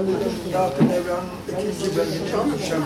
Ben dedim Dağıtın ikinci bölümünü okuyacağım.